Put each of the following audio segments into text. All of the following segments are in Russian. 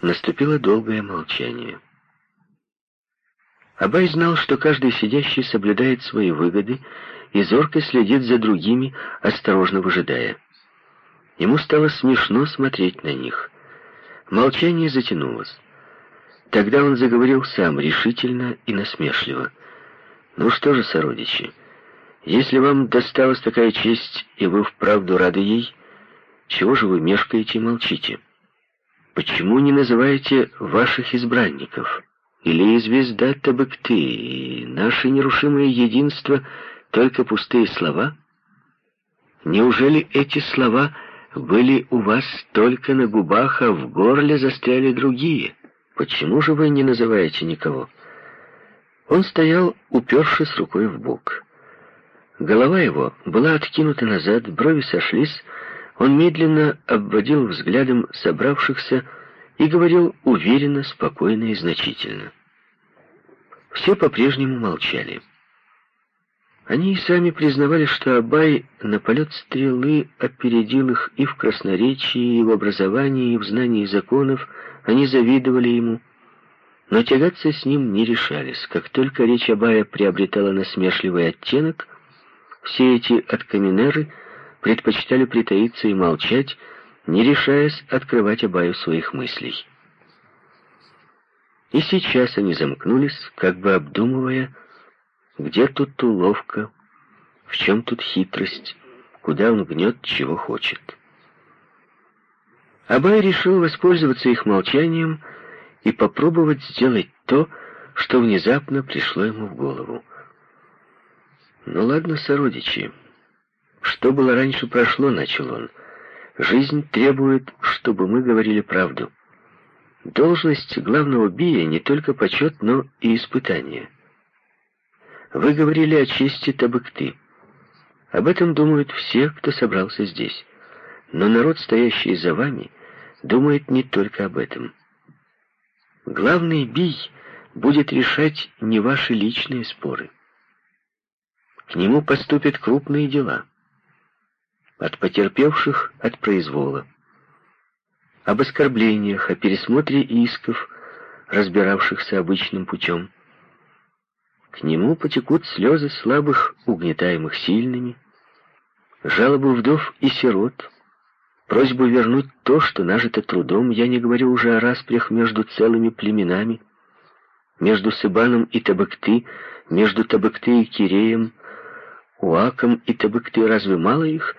Наступило долгое молчание. Абай знал, что каждый сидящий соблюдает свои выгоды и зорко следит за другими, осторожно выжидая. Ему стало смешно смотреть на них. Молчание затянулось. Тогда он заговорил сам, решительно и насмешливо. «Ну что же, сородичи, если вам досталась такая честь, и вы вправду рады ей, чего же вы мешкаете и молчите? Почему не называете ваших избранников? Или звезда Табыкты и наше нерушимое единство только пустые слова? Неужели эти слова были у вас только на губах, а в горле застряли другие? Почему же вы не называете никого? Он стоял, упершись рукой в бок. Голова его была откинута назад, брови сошлись, он медленно обводил взглядом собравшихся и говорил уверенно, спокойно и значительно. Все по-прежнему молчали. Они и сами признавали, что Абай на полет стрелы опередил их и в красноречии, и в образовании, и в знании законов, они завидовали ему. Но тягаться с ним не решались. Как только речь Абая приобретала насмешливый оттенок, все эти откаменеры предпочитали притаиться и молчать, не решаясь открывать Абаю своих мыслей. И сейчас они замкнулись, как бы обдумывая, где тут уловка? В чем тут хитрость? Куда он гнет, чего хочет? Абай решил воспользоваться их молчанием и попробовать сделать то, что внезапно пришло ему в голову. «Ну ладно, сородичи, что было раньше прошло», — начал он. «Жизнь требует, чтобы мы говорили правду. Должность главного бия не только почет, но и испытание». Вы говорили о чести Табыкты. Об этом думают все, кто собрался здесь. Но народ, стоящий за вами, думает не только об этом. Главный бий будет решать не ваши личные споры. К нему поступят крупные дела. От потерпевших от произвола. Об оскорблениях, о пересмотре исков, разбиравшихся обычным путем. К нему потекут слезы слабых, угнетаемых сильными, жалобы вдов и сирот, просьбу вернуть то, что нажито трудом, я не говорю уже о распрях между целыми племенами, между Сыбаном и Табыкты, между Табыкты и Киреем, Уаком и Табыкты, разве мало их?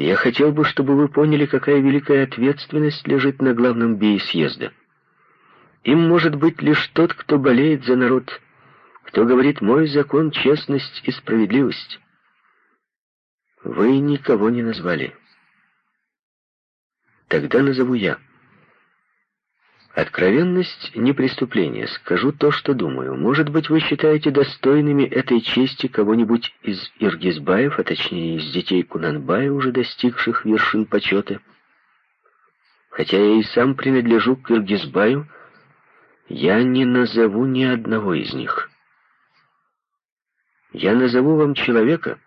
Я хотел бы, чтобы вы поняли, какая великая ответственность лежит на главном бее съезда. Им может быть лишь тот, кто болеет за народ, кто говорит «мой закон — честность и справедливость». Вы никого не назвали. Тогда назову я. Откровенность — не преступление. Скажу то, что думаю. Может быть, вы считаете достойными этой чести кого-нибудь из Иргизбаев, а точнее из детей Кунанбая, уже достигших вершин почета. Хотя я и сам принадлежу к Иргизбаю, я не назову ни одного из них. Я назову вам человека,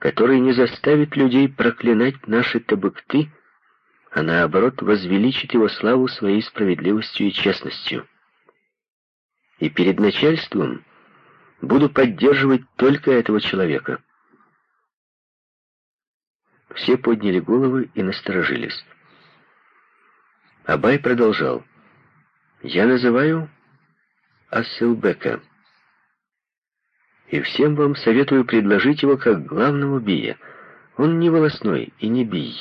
который не заставит людей проклинать наши табыкты, а наоборот возвеличит его славу своей справедливостью и честностью. И перед начальством буду поддерживать только этого человека. Все подняли головы и насторожились. Абай продолжал. «Я называю Асселбека» и всем вам советую предложить его как главного бия. Он не волосной и не бий.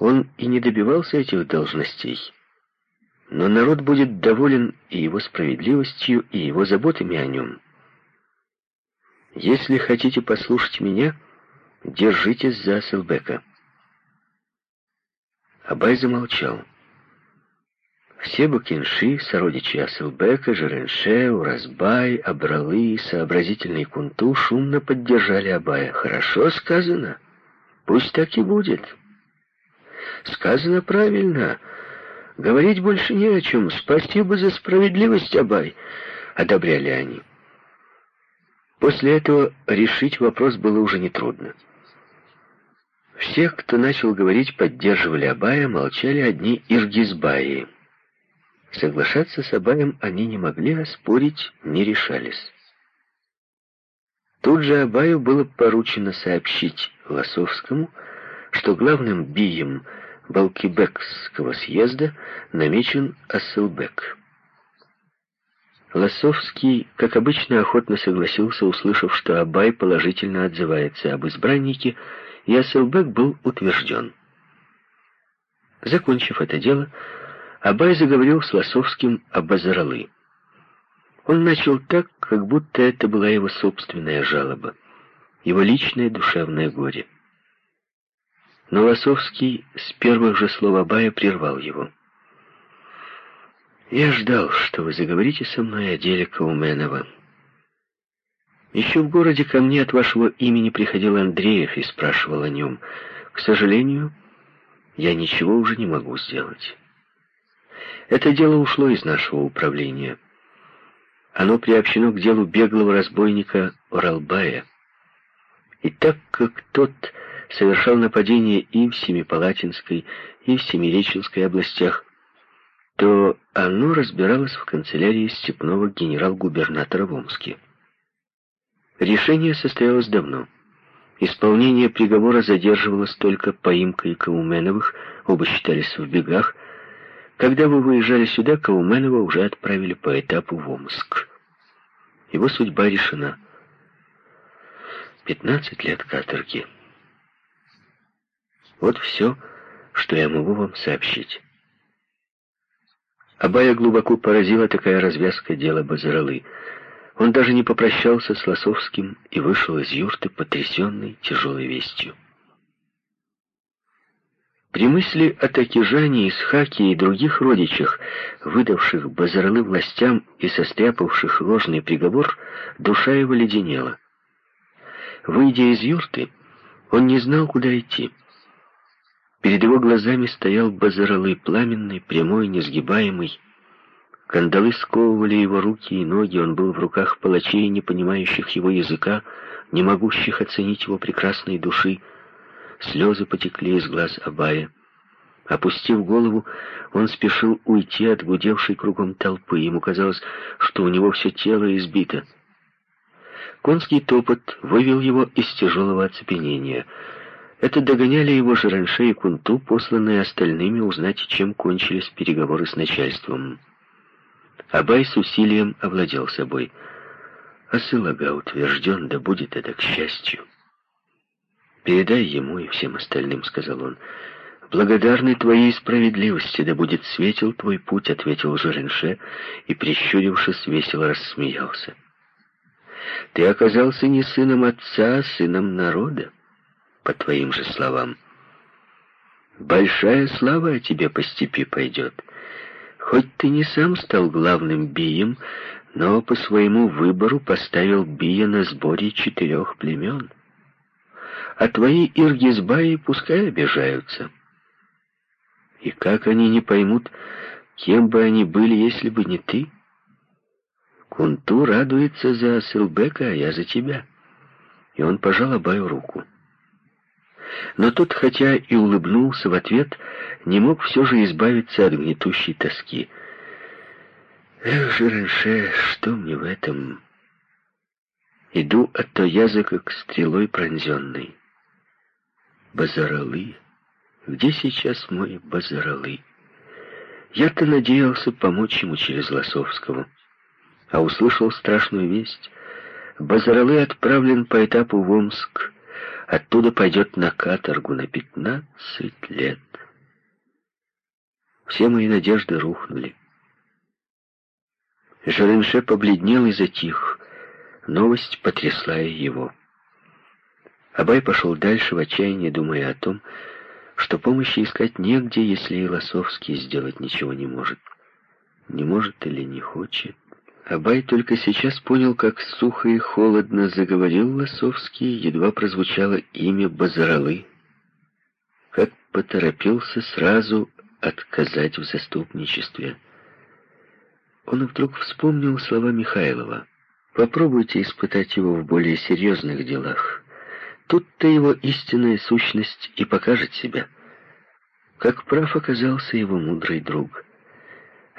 Он и не добивался этих должностей. Но народ будет доволен и его справедливостью, и его заботами о нем. Если хотите послушать меня, держитесь за Аселбека. Абай замолчал. Все бакинши, сородичи Асылбека, Жеренше, Уразбай, Абралы, сообразительный Кунту шумно поддержали Абая. «Хорошо сказано. Пусть так и будет». «Сказано правильно. Говорить больше не о чем. Спасибо за справедливость, Абай», — одобряли они. После этого решить вопрос было уже нетрудно. Все, кто начал говорить, поддерживали Абая, молчали одни Иргизбаи. Соглашаться с Абаем они не могли, а спорить не решались. Тут же Абаю было поручено сообщить Лосовскому, что главным бием Балкибекского съезда намечен Асселбек. Лосовский, как обычно, охотно согласился, услышав, что Абай положительно отзывается об избраннике, и Асселбек был утвержден. Закончив это дело, Абай заговорил с Лосовским об Азаралы. Он начал так, как будто это была его собственная жалоба, его личное душевное горе. Но Лосовский с первых же слов Абая прервал его. «Я ждал, что вы заговорите со мной о деле Кауменова. Еще в городе ко мне от вашего имени приходил Андреев и спрашивал о нем. К сожалению, я ничего уже не могу сделать. Это дело ушло из нашего управления». Оно приобщено к делу беглого разбойника Оралбая. И так как тот совершал нападение и в Семипалатинской, и в Семиреченской областях, то оно разбиралось в канцелярии степного генерал-губернатора в Омске. Решение состоялось давно. Исполнение приговора задерживалось только поимкой Кауменовых, оба считались в бегах, когда вы выезжали сюда, Кауменова уже отправили по этапу в Омск. Его судьба решена. Пятнадцать лет каторги. Вот все, что я могу вам сообщить. Абая глубоко поразила такая развязка дела Базаралы. Он даже не попрощался с Лосовским и вышел из юрты, потрясенный тяжелой вестью. При мысли о Такижане, Исхаке и других родичах, выдавших Базарлы властям и состряпавших ложный приговор, душа его леденела. Выйдя из юрты, он не знал, куда идти. Перед его глазами стоял Базаралы, пламенный, прямой, несгибаемый. Кандалы сковывали его руки и ноги, он был в руках палачей, не понимающих его языка, не могущих оценить его прекрасной души, Слезы потекли из глаз Абая. Опустив голову, он спешил уйти от гудевшей кругом толпы. Ему казалось, что у него все тело избито. Конский топот вывел его из тяжелого оцепенения. Это догоняли его Жиранше и Кунту, посланные остальными узнать, чем кончились переговоры с начальством. Абай с усилием овладел собой. Асылага утвержден, да будет это к счастью. «Передай ему и всем остальным», — сказал он. «Благодарный твоей справедливости, да будет светел твой путь», — ответил Жоренше и, прищурившись, весело рассмеялся. «Ты оказался не сыном отца, а сыном народа, по твоим же словам. Большая слава о тебе по степи пойдет. Хоть ты не сам стал главным бием, но по своему выбору поставил бия на сборе четырех племен» а твои иргизбаи пускай обижаются. И как они не поймут, кем бы они были, если бы не ты? Кунту радуется за Асылбека, а я за тебя. И он пожал Абаю руку. Но тот, хотя и улыбнулся в ответ, не мог все же избавиться от гнетущей тоски. Эх, Жиренше, что мне в этом? Иду от то языка к стрелой пронзенной. Базаралы? Где сейчас мой Базаралы? Я-то надеялся помочь ему через Лосовского, а услышал страшную весть. Базаралы отправлен по этапу в Омск, оттуда пойдет на каторгу на пятнадцать лет. Все мои надежды рухнули. Жеренше побледнел и затих. Новость потрясла его. Абай пошел дальше в отчаянии, думая о том, что помощи искать негде, если и Лосовский сделать ничего не может. Не может или не хочет. Абай только сейчас понял, как сухо и холодно заговорил Лосовский, едва прозвучало имя Базаралы. Как поторопился сразу отказать в заступничестве. Он вдруг вспомнил слова Михайлова. «Попробуйте испытать его в более серьезных делах. тут-то его истинная сущность и покажет себя. Как прав оказался его мудрый друг.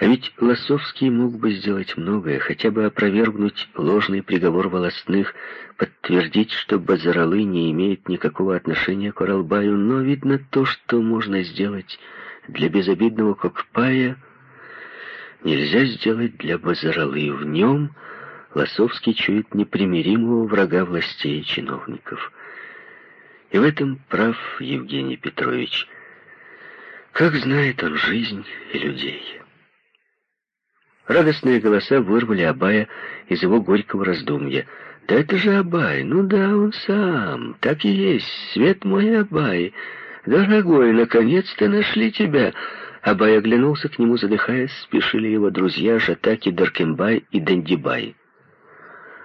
А ведь Лосовский мог бы сделать многое, хотя бы опровергнуть ложный приговор волостных, подтвердить, что Базаралы не имеет никакого отношения к Уралбаю, но, видно, то, что можно сделать для безобидного Кокпая, нельзя сделать для Базаралы. В нем Лосовский чует непримиримого врага властей и чиновников. И в этом прав Евгений Петрович. Как знает он жизнь и людей. Радостные голоса вырвали Абая из его горького раздумья. «Да это же Абай! Ну да, он сам! Так и есть! Свет мой Абай! Дорогой, наконец-то нашли тебя!» Абай оглянулся к нему, задыхаясь, спешили его друзья Жатаки, Даркембай и Дандибай.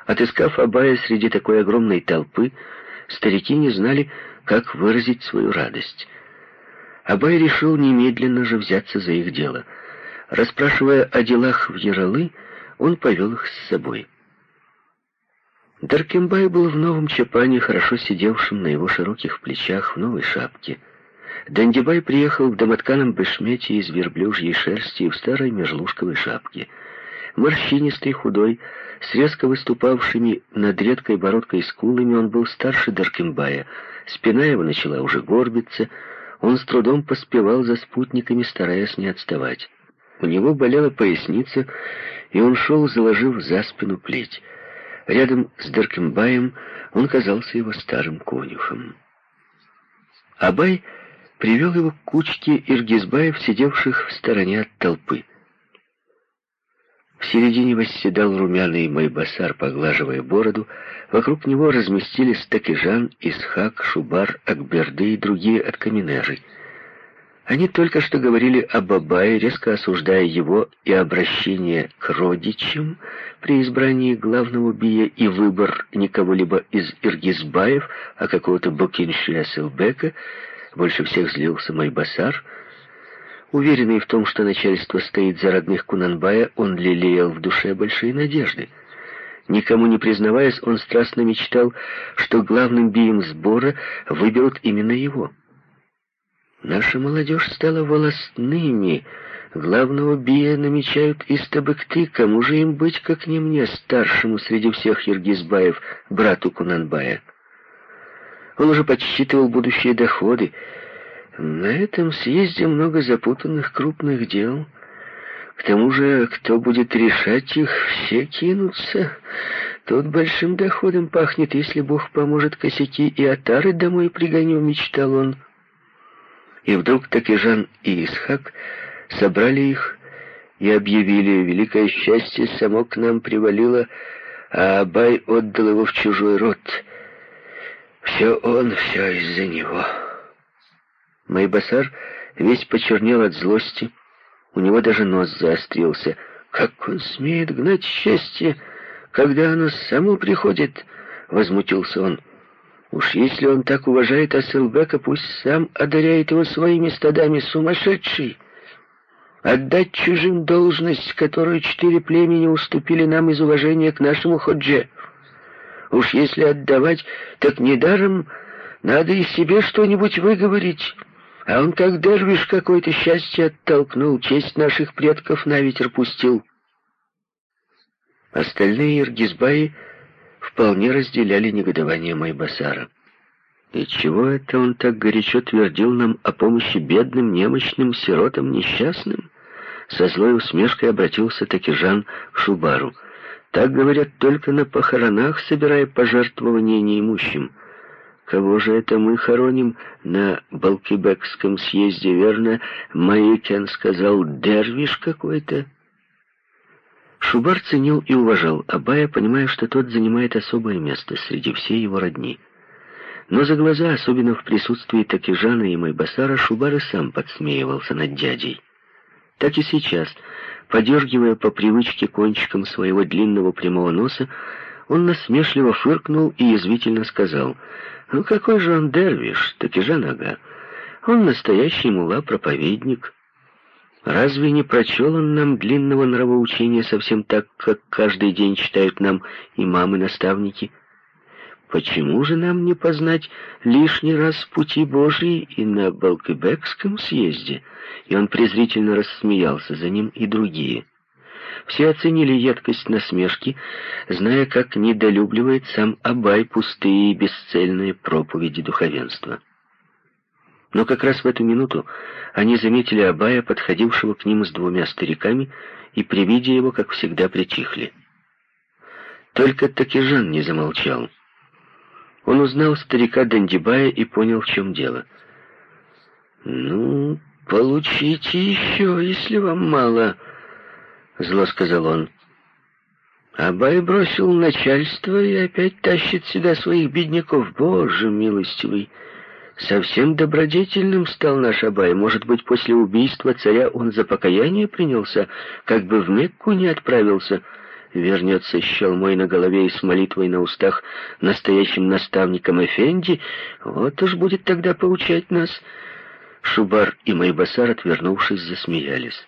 Отыскав Абая среди такой огромной толпы, старики не знали, как выразить свою радость. Абай решил немедленно же взяться за их дело — Расспрашивая о делах в Яралы, он повел их с собой. Даркембай был в новом чапане, хорошо сидевшем на его широких плечах в новой шапке. Дандибай приехал в домотканом бешмете из верблюжьей шерсти и в старой межлужковой шапке. Морщинистый, худой, с резко выступавшими над редкой бородкой скулами, он был старше Даркембая. Спина его начала уже горбиться, он с трудом поспевал за спутниками, стараясь не отставать. У него болела поясница, и он шел, заложив за спину плеть. Рядом с Деркембаем он казался его старым конюхом. Абай привел его к кучке иргизбаев, сидевших в стороне от толпы. В середине восседал румяный Майбасар, поглаживая бороду. Вокруг него разместились Такижан, Исхак, Шубар, Акберды и другие откаменежи. Они только что говорили об Абае, резко осуждая его и обращение к родичам при избрании главного бия и выбор не кого-либо из Иргизбаев, а какого-то Бокинши Асылбека. Больше всех злился Майбасар. Уверенный в том, что начальство стоит за родных Кунанбая, он лелеял в душе большие надежды. Никому не признаваясь, он страстно мечтал, что главным бием сбора выберут именно его. Наша молодежь стала волостными. Главного бия намечают из. Кому же им быть, как не мне, старшему среди всех Ергизбаев, брату Кунанбая? Он уже подсчитывал будущие доходы. На этом съезде много запутанных крупных дел. К тому же, кто будет решать их, все кинутся. Тут большим доходом пахнет, если Бог поможет косяки и отары домой пригоню, мечтал он. И вдруг Такижан и Исхак собрали их и объявили, великое счастье само к нам привалило, а Абай отдал его в чужой род. Все он, все из-за него. Майбасар весь почернел от злости, у него даже нос заострился. Как он смеет гнать счастье, когда оно само приходит, возмутился он. Уж если он так уважает Асселбека, пусть сам одаряет его своими стадами сумасшедший. Отдать чужим должность, которую четыре племени уступили нам из уважения к нашему ходже. Уж если отдавать, так недаром надо и себе что-нибудь выговорить. А он как дервиш какое-то счастье оттолкнул, честь наших предков на ветер пустил. Остальные иргизбаи вполне разделяли негодование Майбасара. И чего это он так горячо твердил нам о помощи бедным, немощным, сиротам, несчастным? Со злой усмешкой обратился Такижан к Шубару. Так говорят только на похоронах, собирая пожертвования неимущим. Кого же это мы хороним на Балкибекском съезде, верно? Маикен сказал, дервиш какой-то. Шубар ценил и уважал Абая, понимая, что тот занимает особое место среди всей его родни. Но за глаза, особенно в присутствии Такижана и Майбасара, Шубар и сам подсмеивался над дядей. Так и сейчас, подергивая по привычке кончиком своего длинного прямого носа, он насмешливо фыркнул и язвительно сказал, «Ну какой же он дервиш, Такижан ага? Он настоящий мула-проповедник». Разве не прочел он нам длинного нравоучения совсем так, как каждый день читают нам имамы-наставники? Почему же нам не познать лишний раз пути Божьи и на Балкебекском съезде? И он презрительно рассмеялся, за ним и другие. Все оценили едкость насмешки, зная, как недолюбливает сам Абай пустые и бесцельные проповеди духовенства. Но как раз в эту минуту они заметили Абая, подходившего к ним с двумя стариками, и при виде его, как всегда, притихли. Только Такижан не замолчал. Он узнал старика Дандибая и понял, в чем дело. «Ну, получите еще, если вам мало», — зло сказал он. Абай бросил начальство и опять тащит сюда своих бедняков. Боже милостивый! Совсем добродетельным стал наш Абай. Может быть, после убийства царя он за покаяние принялся, как бы в Мекку не отправился. Вернется с мой на голове и с молитвой на устах настоящим наставником Эфенди. Вот уж будет тогда поучать нас. Шубар и Майбасар, отвернувшись, засмеялись.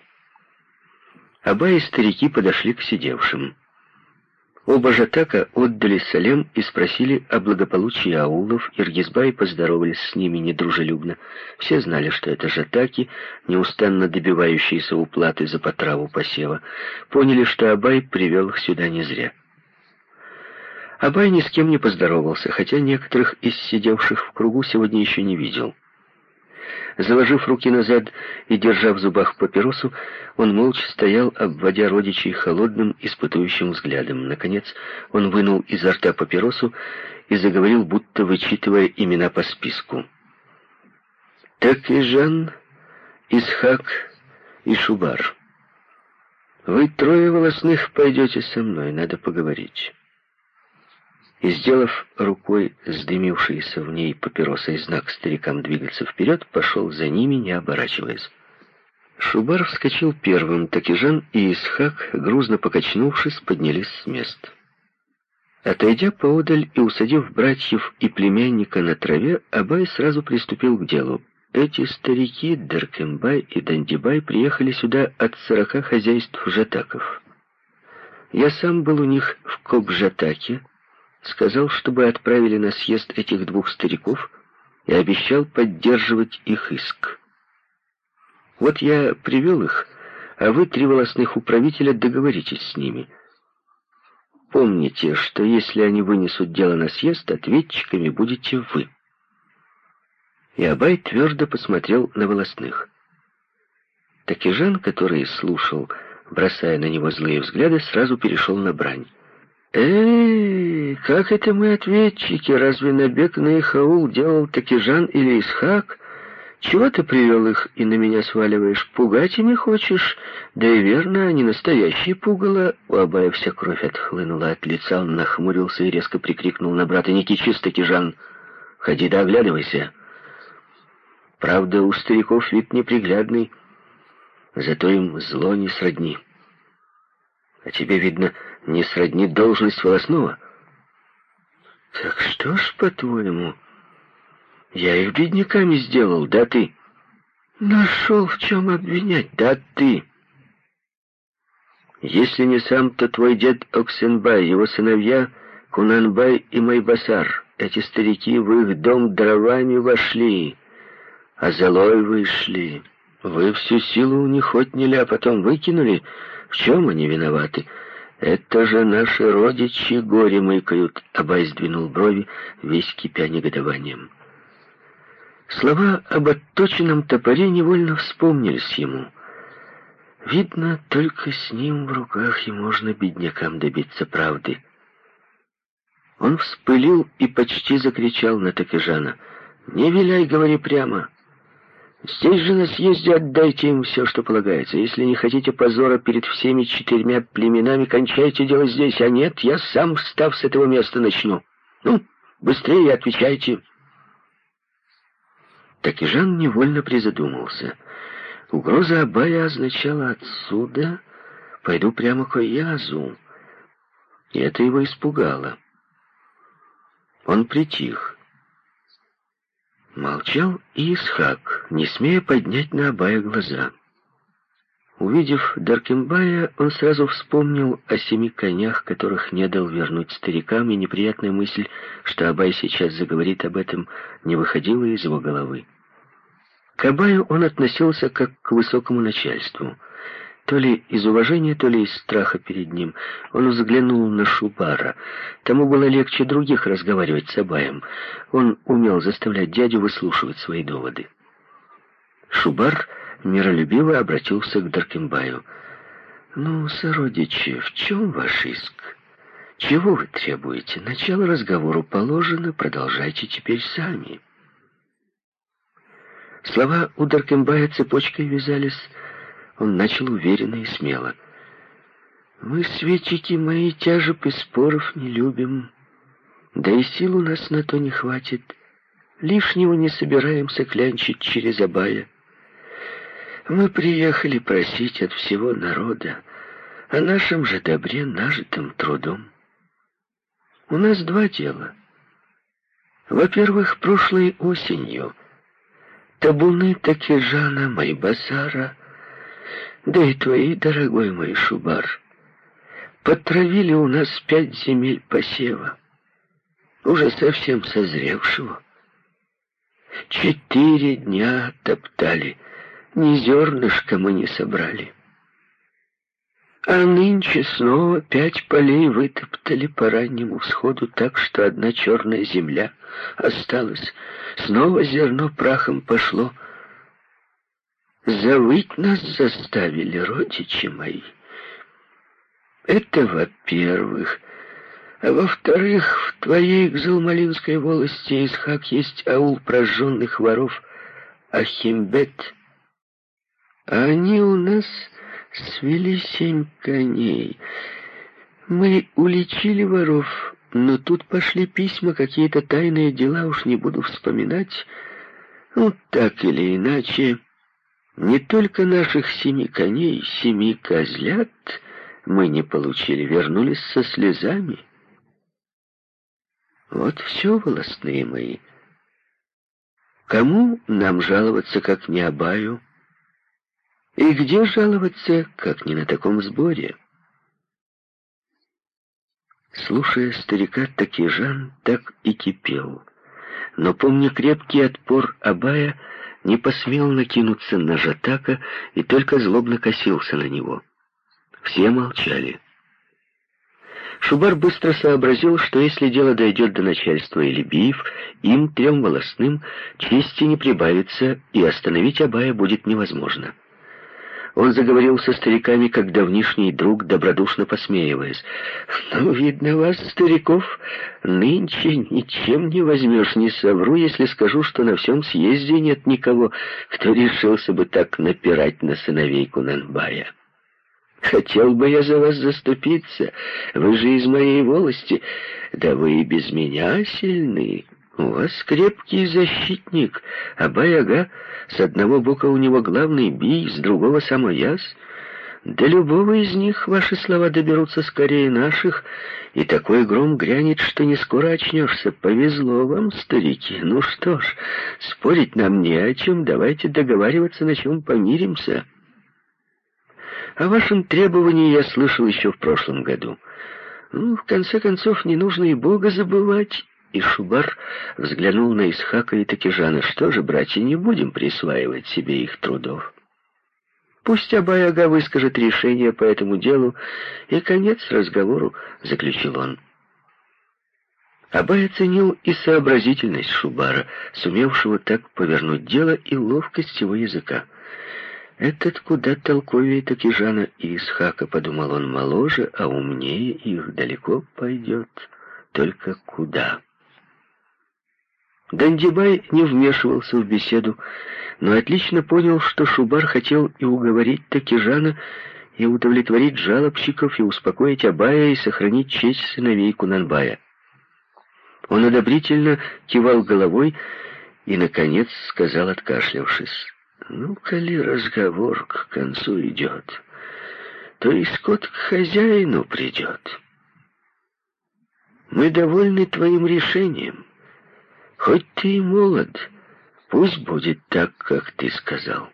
Абай и старики подошли к сидевшим. Оба жатака отдали салем и спросили о благополучии аулов. Иргизбай поздоровались с ними недружелюбно. Все знали, что это жатаки, неустанно добивающиеся уплаты за потраву посева. Поняли, что Абай привел их сюда не зря. Абай ни с кем не поздоровался, хотя некоторых из сидевших в кругу сегодня еще не видел. Заложив руки назад и держа в зубах папиросу, он молча стоял, обводя родичей холодным, испытующим взглядом. Наконец он вынул изо рта папиросу и заговорил, будто вычитывая имена по списку. «Так и Жан, Исхак и Шубар. Вы трое волосных пойдете со мной, надо поговорить» и, сделав рукой сдымившийся в ней папиросой знак старикам двигаться вперед, пошел за ними, не оборачиваясь. Шубар вскочил первым, Такижан и Исхак, грузно покачнувшись, поднялись с мест. Отойдя поодаль и усадив братьев и племянника на траве, Абай сразу приступил к делу. Эти старики, Деркембай и Дандибай, приехали сюда от сорока хозяйств жатаков. Я сам был у них в Кобжатаке, сказал, чтобы отправили на съезд этих двух стариков и обещал поддерживать их иск. Вот я привел их, а вы, три волосных управителя, договоритесь с ними. Помните, что если они вынесут дело на съезд, ответчиками будете вы. И Абай твердо посмотрел на волосных. Такижан, который слушал, бросая на него злые взгляды, сразу перешел на брань. «Эй, как это мы ответчики? Разве набег на их аул делал Такижан или Исхак? Чего ты привел их и на меня сваливаешь? Пугать ими хочешь? Да и верно, они настоящие пугало». У Абая вся кровь отхлынула от лица, он нахмурился и резко прикрикнул на брата. «Не кичись, Такижан! Ходи да оглядывайся!» Правда, у стариков вид неприглядный, зато им зло не сродни. А тебе, видно, не сродни должность волосного. Так что ж, по-твоему, я их бедняками сделал, да ты? Нашел в чем обвинять, да ты. Если не сам, то твой дед Оксенбай, его сыновья Кунанбай и Майбасар. Эти старики в их дом дровами вошли, а золой вышли. Вы всю силу у них отняли, а потом выкинули. В чем они виноваты? «Это же наши родичи горе мыкают», — Абай сдвинул брови, весь кипя негодованием. Слова об отточенном топоре невольно вспомнились ему. Видно, только с ним в руках и можно беднякам добиться правды. Он вспылил и почти закричал на Такижана. «Не виляй, говори прямо!» Здесь же на съезде отдайте им все, что полагается. Если не хотите позора перед всеми четырьмя племенами, кончайте дело здесь. А нет, я сам, встав с этого места, начну. Ну, быстрее отвечайте. Так и Жан невольно призадумался. Угроза Абая означала отсюда «пойду прямо к Язу». И это его испугало. Он притих. Молчал Исхак, не смея поднять на Абая глаза. Увидев Даркембая, он сразу вспомнил о семи конях, которых не дал вернуть старикам, и неприятная мысль, что Абай сейчас заговорит об этом, не выходила из его головы. К Абаю он относился как к высокому начальству. То ли из уважения, то ли из страха перед ним. Он взглянул на Шубара. Тому было легче других разговаривать с Абаем. Он умел заставлять дядю выслушивать свои доводы. Шубар миролюбиво обратился к Даркембаю. «Ну, сородичи, в чем ваш иск? Чего вы требуете? Начало разговору положено, продолжайте теперь сами». Слова у Даркембая цепочкой вязались. Он начал уверенно и смело. «Мы, светики мои, тяжеб и споров не любим, да и сил у нас на то не хватит. Лишнего не собираемся клянчить через Абая». Мы приехали просить от всего народа о нашем же добре, нажитым трудом. У нас два дела. Во-первых, прошлой осенью табуны Такижана, Майбасара, да и твои, дорогой мой Шубар, потравили у нас пять земель посева, уже совсем созревшего. Четыре дня топтали ни зернышка мы не собрали. А нынче снова пять полей вытоптали по раннему всходу так, что одна черная земля осталась. Снова зерно прахом пошло. Завыть нас заставили родичи мои. Это во-первых. А во-вторых, в твоей Гзалмалинской волости Исхак есть аул прожженных воров Ахимбет — они у нас свели семь коней. Мы уличили воров, но тут пошли письма, какие-то тайные дела, уж не буду вспоминать. Ну, так или иначе, не только наших семи коней, семи козлят мы не получили, вернулись со слезами. Вот все, волосные мои. Кому нам жаловаться, как не Абаю? И где жаловаться, как не на таком сборе? Слушая старика, Такижан так и кипел. Но, помня крепкий отпор Абая, не посмел накинуться на Жатака и только злобно косился на него. Все молчали. Шубар быстро сообразил, что если дело дойдет до начальства биев, им, трем волосным, чести не прибавится, и остановить Абая будет невозможно. Он заговорил со стариками, как давнишний друг, добродушно посмеиваясь. «Ну, видно вас, стариков, нынче ничем не возьмешь, не совру, если скажу, что на всем съезде нет никого, кто решился бы так напирать на сыновей Кунанбая. Хотел бы я за вас заступиться, вы же из моей волости, да вы и без меня сильны». «У вас крепкий защитник, а Баяга с одного бока у него главный бий, с другого самояз. До любого из них ваши слова доберутся скорее наших, и такой гром грянет, что не скоро очнешься. Повезло вам, старики. Ну что ж, спорить нам не о чем, давайте договариваться, на чем помиримся». О вашем требовании я слышал еще в прошлом году. Ну, в конце концов, не нужно и Бога забывать, и Шубар взглянул на Исхака и Такижана. Что же, братья, не будем присваивать себе их трудов. Пусть Абай-ага выскажет решение по этому делу, и конец разговору, заключил он. Абай оценил и сообразительность Шубара, сумевшего так повернуть дело, и ловкость его языка. «Этот куда толковее Такижана и Исхака», — подумал он, — «моложе, а умнее их далеко пойдет. Только куда?» Дандибай не вмешивался в беседу, но отлично понял, что Шубар хотел и уговорить Такижана, и удовлетворить жалобщиков, и успокоить Абая, и сохранить честь сыновей Кунанбая. Он одобрительно кивал головой и, наконец, сказал, откашлявшись, «Ну, коли разговор к концу идет, то и скот к хозяину придет. Мы довольны твоим решением». Хоть ты и молод, пусть будет так, как ты сказал.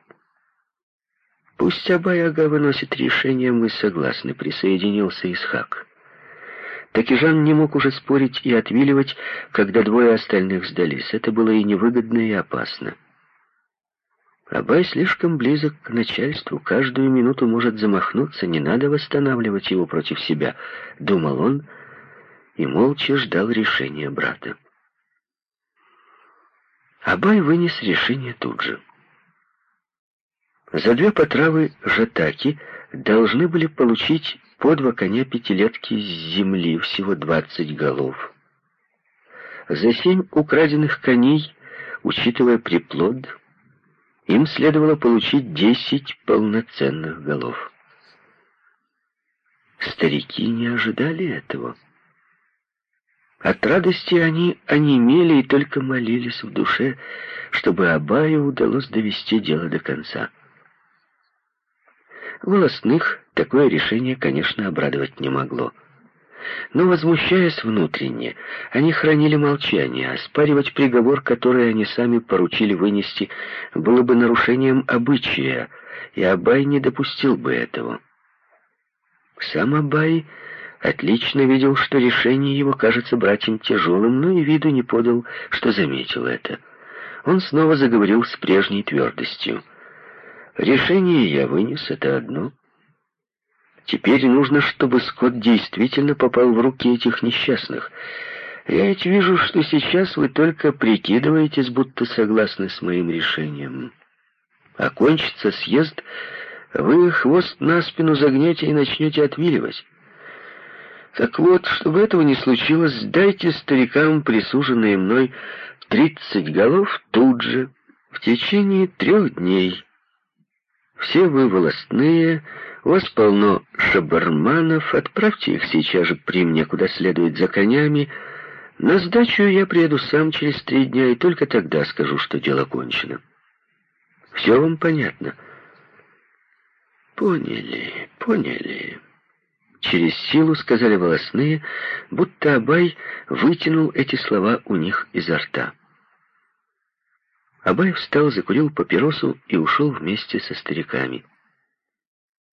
Пусть Абай-ага выносит решение, мы согласны, присоединился Исхак. Такижан не мог уже спорить и отвиливать, когда двое остальных сдались. Это было и невыгодно, и опасно. Абай слишком близок к начальству, каждую минуту может замахнуться, не надо восстанавливать его против себя, думал он и молча ждал решения брата. Абай вынес решение тут же. За две потравы жатаки должны были получить по два коня пятилетки с земли, всего двадцать голов. За семь украденных коней, учитывая приплод, им следовало получить десять полноценных голов. Старики не ожидали этого. От радости они онемели и только молились в душе, чтобы Абаю удалось довести дело до конца. Волостных такое решение, конечно, обрадовать не могло. Но, возмущаясь внутренне, они хранили молчание. Оспаривать приговор, который они сами поручили вынести, было бы нарушением обычая, и Абай не допустил бы этого. Сам Абай отлично видел, что решение его кажется братьям тяжелым, но и виду не подал, что заметил это. Он снова заговорил с прежней твердостью. Решение я вынес, это одно. Теперь нужно, чтобы Скотт действительно попал в руки этих несчастных. Я ведь вижу, что сейчас вы только прикидываетесь, будто согласны с моим решением. Окончится съезд, вы хвост на спину загнете и начнете отвиливать. Так вот, чтобы этого не случилось, дайте старикам присуженные мной тридцать голов тут же, в течение трех дней. Все вы волостные, у вас полно шабарманов, отправьте их сейчас же при мне, куда следует, за конями. На сдачу я приеду сам через три дня, и только тогда скажу, что дело кончено. Все вам понятно? Поняли, поняли. Через силу сказали волосные, будто Абай вытянул эти слова у них изо рта. Абай встал, закурил папиросу и ушел вместе со стариками.